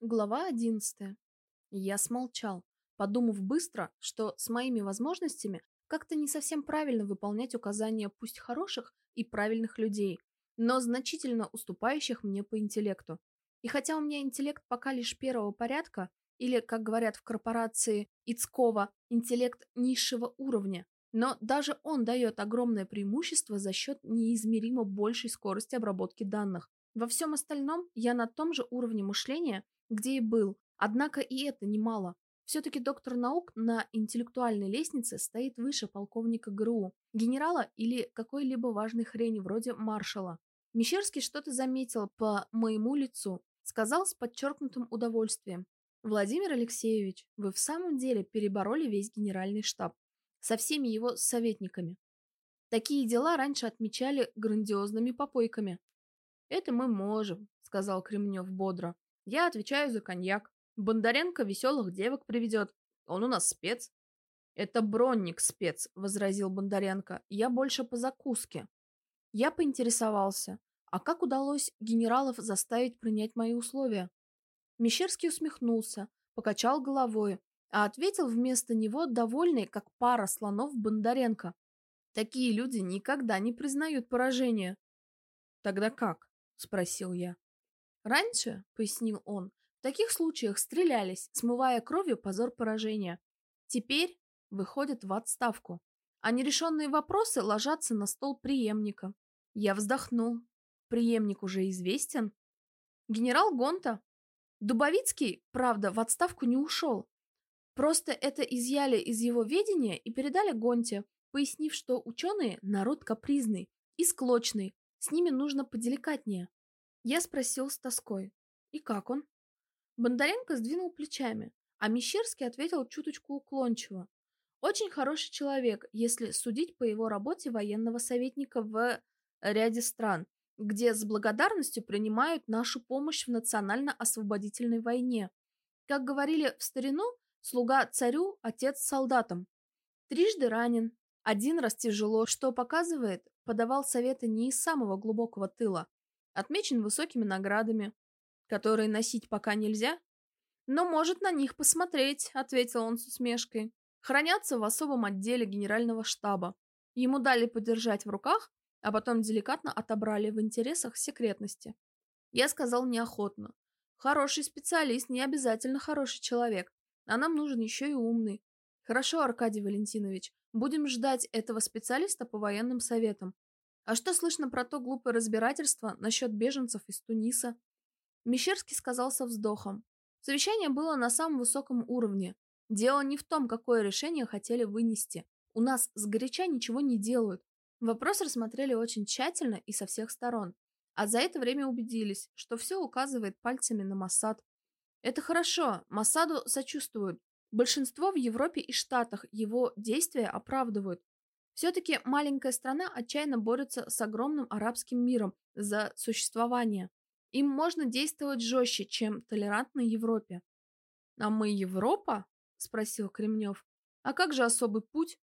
Глава 11. Я смолчал, подумав быстро, что с моими возможностями как-то не совсем правильно выполнять указания пусть хороших и правильных людей, но значительно уступающих мне по интеллекту. И хотя у меня интеллект пока лишь первого порядка, или, как говорят в корпорации Ицкова, интеллект низшего уровня, но даже он дает огромное преимущество за счет неизмеримо большей скорости обработки данных. Во всем остальном я на том же уровне мышления, где и был. Однако и это немало. Все-таки доктор наук на интеллектуальной лестнице стоит выше полковника ГРУ, генерала или какой-либо важной хрени вроде маршала. Мещерский что-то заметил по моему лицу, сказал с подчеркнутым удовольствием. «Владимир Алексеевич, вы в самом деле перебороли весь генеральный штаб со всеми его советниками. Такие дела раньше отмечали грандиозными попойками». «Это мы можем», — сказал Кремнев бодро. Я отвечаю за коньяк. Бондаренко веселых девок приведет. Он у нас спец. Это бронник спец, возразил Бондаренко. Я больше по закуске. Я поинтересовался, а как удалось генералов заставить принять мои условия? Мещерский усмехнулся, покачал головой, а ответил вместо него довольный, как пара слонов Бондаренко. Такие люди никогда не признают поражение. Тогда как? спросил я. Раньше, пояснил он, в таких случаях стрелялись, смывая кровью позор поражения. Теперь выходят в отставку, а нерешенные вопросы ложатся на стол преемника. Я вздохнул. Преемник уже известен. Генерал Гонта. Дубовицкий, правда, в отставку не ушел. Просто это изъяли из его ведения и передали Гонте, пояснив, что ученые – народ капризный и склочный, с ними нужно поделикатнее. Я спросил с тоской. «И как он?» Бондаренко сдвинул плечами, а Мещерский ответил чуточку уклончиво. «Очень хороший человек, если судить по его работе военного советника в ряде стран, где с благодарностью принимают нашу помощь в национально-освободительной войне. Как говорили в старину, слуга царю, отец солдатам. Трижды ранен, один раз тяжело, что показывает, подавал советы не из самого глубокого тыла, отмечен высокими наградами, которые носить пока нельзя, но может на них посмотреть, ответил он с усмешкой. Хранятся в особом отделе генерального штаба. Ему дали подержать в руках, а потом деликатно отобрали в интересах секретности. Я сказал неохотно. Хороший специалист не обязательно хороший человек, а нам нужен еще и умный. Хорошо, Аркадий Валентинович, будем ждать этого специалиста по военным советам. А что слышно про то глупое разбирательство насчет беженцев из Туниса? Мещерский сказал со вздохом. Совещание было на самом высоком уровне. Дело не в том, какое решение хотели вынести. У нас с горяча ничего не делают. Вопрос рассмотрели очень тщательно и со всех сторон. А за это время убедились, что все указывает пальцами на Моссад. Это хорошо, Моссаду сочувствуют. Большинство в Европе и Штатах его действия оправдывают. Все-таки маленькая страна отчаянно борется с огромным арабским миром за существование. Им можно действовать жестче, чем толерантной Европе. «А мы Европа?» – спросил Кремнев. «А как же особый путь?»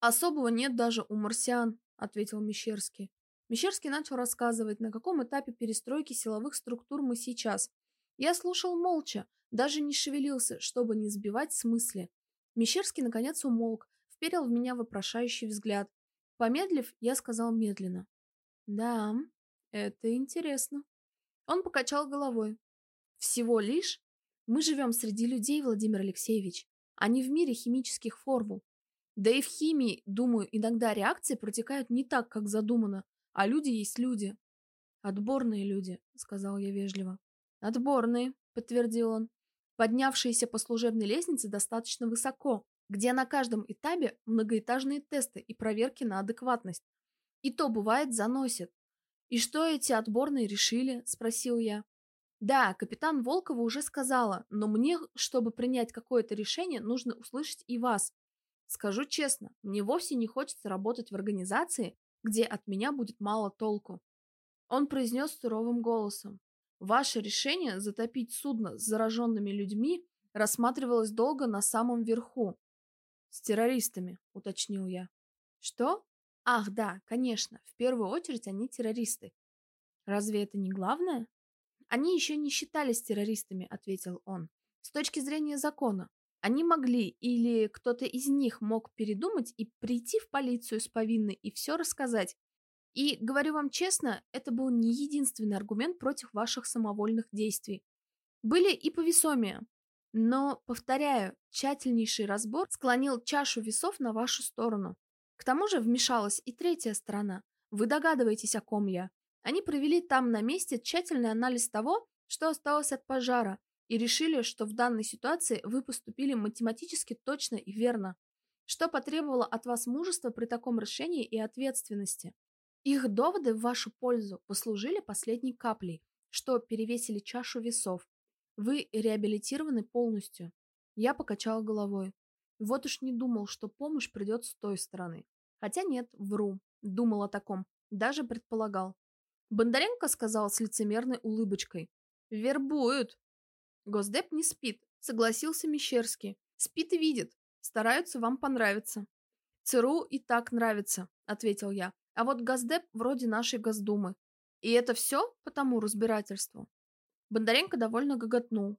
«Особого нет даже у марсиан», – ответил Мещерский. Мещерский начал рассказывать, на каком этапе перестройки силовых структур мы сейчас. Я слушал молча, даже не шевелился, чтобы не сбивать с мысли. Мещерский наконец умолк, вперил в меня вопрошающий взгляд. Помедлив, я сказал медленно. «Да, это интересно». Он покачал головой. «Всего лишь? Мы живем среди людей, Владимир Алексеевич, а не в мире химических формул. Да и в химии, думаю, иногда реакции протекают не так, как задумано, а люди есть люди». «Отборные люди», — сказал я вежливо. «Отборные», — подтвердил он, поднявшиеся по служебной лестнице достаточно высоко, где на каждом этапе многоэтажные тесты и проверки на адекватность. И то, бывает, заносит. «И что эти отборные решили?» – спросил я. «Да, капитан Волкова уже сказала, но мне, чтобы принять какое-то решение, нужно услышать и вас. Скажу честно, мне вовсе не хочется работать в организации, где от меня будет мало толку». Он произнес суровым голосом. «Ваше решение затопить судно с зараженными людьми рассматривалось долго на самом верху, с террористами, уточнил я. Что? Ах, да, конечно, в первую очередь они террористы. Разве это не главное? Они еще не считались террористами, ответил он. С точки зрения закона. Они могли, или кто-то из них мог передумать и прийти в полицию с повинной и все рассказать. И, говорю вам честно, это был не единственный аргумент против ваших самовольных действий. Были и повесомее. Но, повторяю, тщательнейший разбор склонил чашу весов на вашу сторону. К тому же вмешалась и третья сторона. Вы догадываетесь, о ком я. Они провели там на месте тщательный анализ того, что осталось от пожара, и решили, что в данной ситуации вы поступили математически точно и верно, что потребовало от вас мужества при таком решении и ответственности. Их доводы в вашу пользу послужили последней каплей, что перевесили чашу весов. Вы реабилитированы полностью. Я покачала головой. Вот уж не думал, что помощь придет с той стороны. Хотя нет, вру. Думал о таком. Даже предполагал. Бондаренко сказал с лицемерной улыбочкой. «Вербуют!» Госдеп не спит, согласился Мещерский. Спит и видит. Стараются вам понравиться. ЦРУ и так нравится, ответил я. А вот Госдеп вроде нашей Госдумы. И это все по тому разбирательству. Бондаренко довольно гоготнул.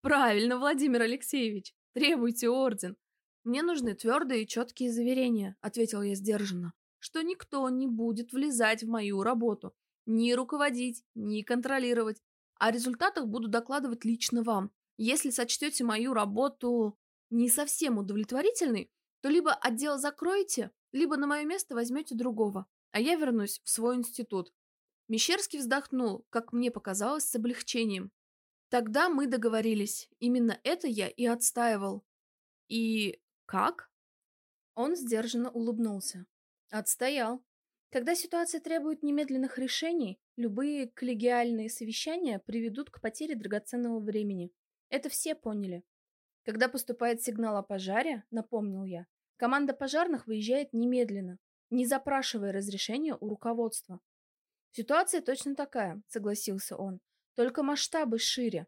Правильно, Владимир Алексеевич. Требуйте орден. Мне нужны твердые и четкие заверения, ответил я сдержанно, что никто не будет влезать в мою работу, ни руководить, ни контролировать. О результатах буду докладывать лично вам. Если сочтете мою работу не совсем удовлетворительной, то либо отдел закроете, либо на мое место возьмете другого, а я вернусь в свой институт. Мещерский вздохнул, как мне показалось, с облегчением. Тогда мы договорились. Именно это я и отстаивал. И как? Он сдержанно улыбнулся. Отстоял. Когда ситуация требует немедленных решений, любые коллегиальные совещания приведут к потере драгоценного времени. Это все поняли. Когда поступает сигнал о пожаре, напомнил я, команда пожарных выезжает немедленно, не запрашивая разрешения у руководства. Ситуация точно такая, согласился он, только масштабы шире.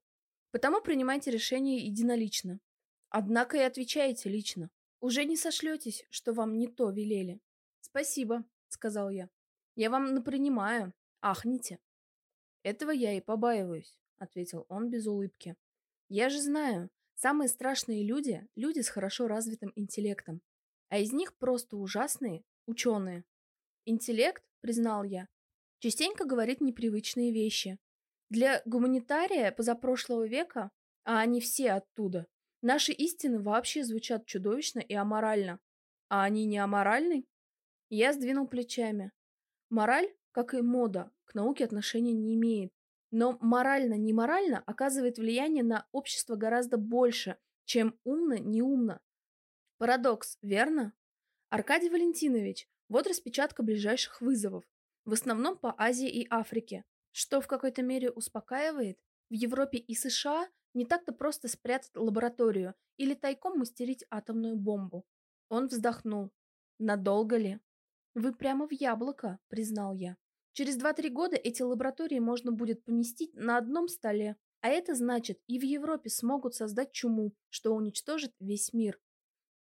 Потому принимайте решение единолично. Однако и отвечаете лично. Уже не сошлетесь, что вам не то велели. Спасибо, сказал я. Я вам напринимаю. Ахните. Этого я и побаиваюсь, ответил он без улыбки. Я же знаю, самые страшные люди – люди с хорошо развитым интеллектом. А из них просто ужасные – ученые. Интеллект, признал я, частенько говорит непривычные вещи. Для гуманитария позапрошлого века, а они все оттуда, наши истины вообще звучат чудовищно и аморально. А они не аморальны? Я сдвинул плечами. Мораль, как и мода, к науке отношения не имеет. Но морально-неморально оказывает влияние на общество гораздо больше, чем умно-неумно. Парадокс, верно? Аркадий Валентинович, вот распечатка ближайших вызовов. В основном по Азии и Африке. Что в какой-то мере успокаивает? В Европе и США не так-то просто спрятать лабораторию или тайком мастерить атомную бомбу. Он вздохнул. Надолго ли? «Вы прямо в яблоко», — признал я. «Через два-три года эти лаборатории можно будет поместить на одном столе, а это значит, и в Европе смогут создать чуму, что уничтожит весь мир».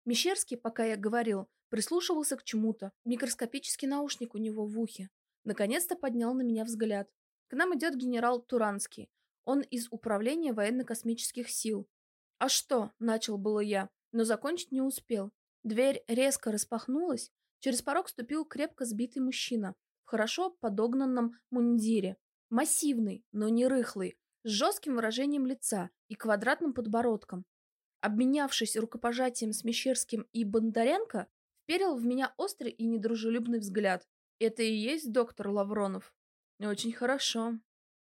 Мещерский, пока я говорил, прислушивался к чему-то, микроскопический наушник у него в ухе. Наконец-то поднял на меня взгляд. К нам идет генерал Туранский. Он из Управления военно-космических сил. «А что?» – начал было я, но закончить не успел. Дверь резко распахнулась, Через порог ступил крепко сбитый мужчина в хорошо подогнанном мундире. Массивный, но не рыхлый, с жестким выражением лица и квадратным подбородком. Обменявшись рукопожатием с Мещерским и Бондаренко, вперил в меня острый и недружелюбный взгляд. Это и есть доктор Лавронов? Очень хорошо.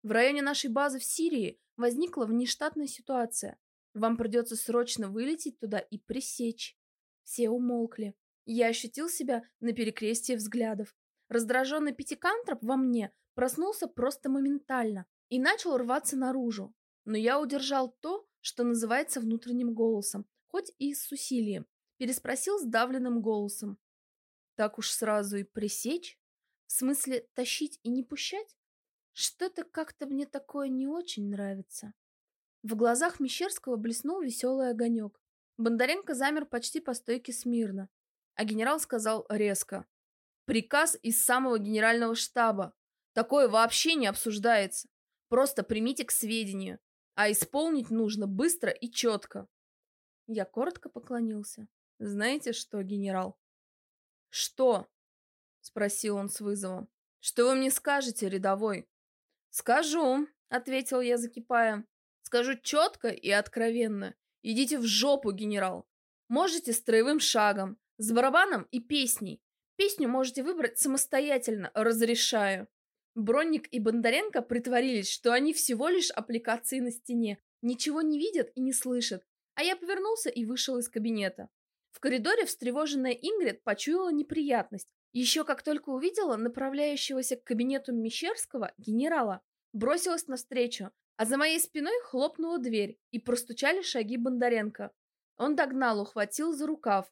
В районе нашей базы в Сирии возникла внештатная ситуация. Вам придется срочно вылететь туда и пресечь. Все умолкли. Я ощутил себя на перекрестии взглядов. Раздраженный пятикантроп во мне проснулся просто моментально и начал рваться наружу. Но я удержал то, что называется внутренним голосом, хоть и с усилием. Переспросил сдавленным голосом. Так уж сразу и пресечь? В смысле, тащить и не пущать? Что-то как-то мне такое не очень нравится. В глазах Мещерского блеснул веселый огонек. Бондаренко замер почти по стойке смирно. А генерал сказал резко. Приказ из самого генерального штаба. Такое вообще не обсуждается. Просто примите к сведению. А исполнить нужно быстро и четко. Я коротко поклонился. Знаете что, генерал? Что? Спросил он с вызовом. Что вы мне скажете, рядовой? Скажу, ответил я, закипая. Скажу четко и откровенно. Идите в жопу, генерал. Можете строевым шагом, с барабаном и песней. Песню можете выбрать самостоятельно, разрешаю. Бронник и Бондаренко притворились, что они всего лишь аппликации на стене, ничего не видят и не слышат. А я повернулся и вышел из кабинета. В коридоре встревоженная Ингрид почуяла неприятность. Еще как только увидела направляющегося к кабинету Мещерского генерала, бросилась навстречу, а за моей спиной хлопнула дверь и простучали шаги Бондаренко. Он догнал, ухватил за рукав.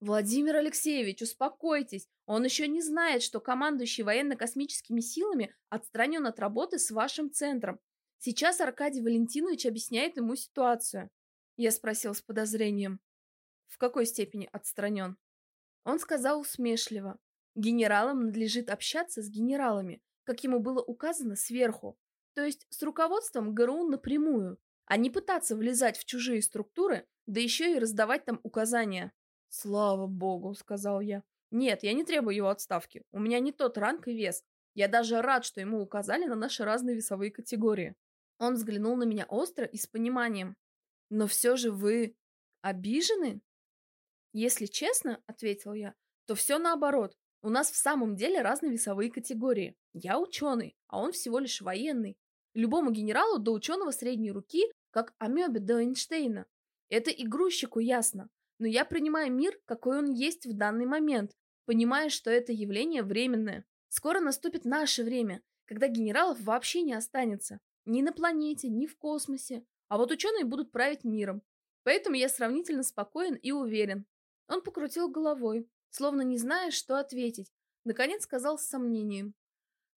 «Владимир Алексеевич, успокойтесь. Он еще не знает, что командующий военно-космическими силами отстранен от работы с вашим центром. Сейчас Аркадий Валентинович объясняет ему ситуацию». Я спросил с подозрением. «В какой степени отстранен?» Он сказал усмешливо. «Генералам надлежит общаться с генералами, как ему было указано сверху, то есть с руководством ГРУ напрямую, а не пытаться влезать в чужие структуры, да еще и раздавать там указания. «Слава богу», — сказал я. «Нет, я не требую его отставки. У меня не тот ранг и вес. Я даже рад, что ему указали на наши разные весовые категории». Он взглянул на меня остро и с пониманием. «Но все же вы обижены?» «Если честно», — ответил я, — «то все наоборот. У нас в самом деле разные весовые категории. Я ученый, а он всего лишь военный. Любому генералу до ученого средней руки, как амебе до Эйнштейна. Это и ясно. Но я принимаю мир, какой он есть в данный момент, понимая, что это явление временное. Скоро наступит наше время, когда генералов вообще не останется. Ни на планете, ни в космосе. А вот ученые будут править миром. Поэтому я сравнительно спокоен и уверен. Он покрутил головой, словно не зная, что ответить. Наконец сказал с сомнением.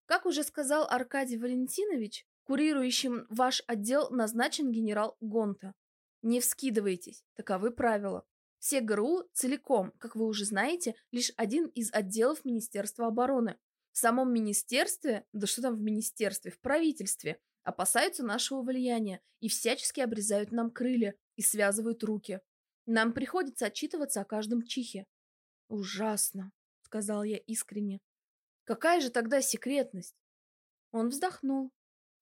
Как уже сказал Аркадий Валентинович, Курирующим ваш отдел назначен генерал Гонта. Не вскидывайтесь, таковы правила. Все ГРУ целиком, как вы уже знаете, лишь один из отделов Министерства обороны. В самом министерстве, да что там в министерстве, в правительстве, опасаются нашего влияния и всячески обрезают нам крылья и связывают руки. Нам приходится отчитываться о каждом чихе. Ужасно, сказал я искренне. Какая же тогда секретность? Он вздохнул.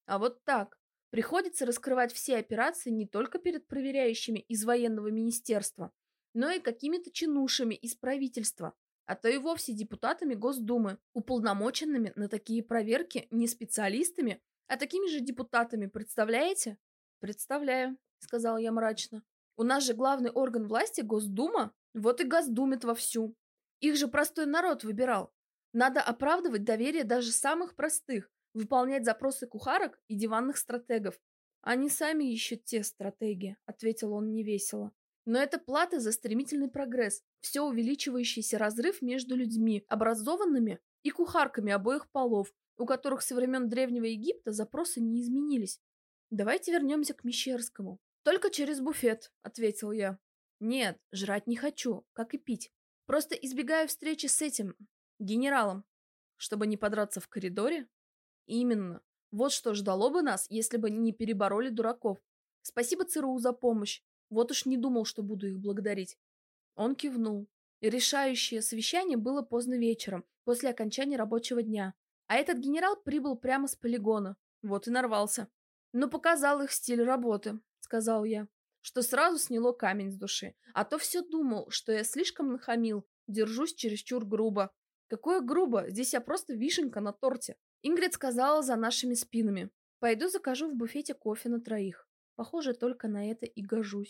А вот так. Приходится раскрывать все операции не только перед проверяющими из военного министерства, но и какими-то чинушами из правительства, а то и вовсе депутатами Госдумы, уполномоченными на такие проверки не специалистами, а такими же депутатами, представляете? Представляю, сказал я мрачно. У нас же главный орган власти Госдума, вот и Госдумит вовсю. Их же простой народ выбирал. Надо оправдывать доверие даже самых простых, выполнять запросы кухарок и диванных стратегов. Они сами ищут те стратегии, ответил он невесело. Но это плата за стремительный прогресс, все увеличивающийся разрыв между людьми, образованными и кухарками обоих полов, у которых со времен Древнего Египта запросы не изменились. Давайте вернемся к Мещерскому. Только через буфет, ответил я. Нет, жрать не хочу, как и пить. Просто избегаю встречи с этим генералом, чтобы не подраться в коридоре Именно. Вот что ждало бы нас, если бы не перебороли дураков. Спасибо ЦРУ за помощь. Вот уж не думал, что буду их благодарить. Он кивнул. Решающее совещание было поздно вечером, после окончания рабочего дня. А этот генерал прибыл прямо с полигона. Вот и нарвался. Но показал их стиль работы, сказал я, что сразу сняло камень с души. А то все думал, что я слишком нахамил, держусь чересчур грубо. Какое грубо, здесь я просто вишенка на торте. Ингрид сказала за нашими спинами. Пойду закажу в буфете кофе на троих. Похоже, только на это и гожусь.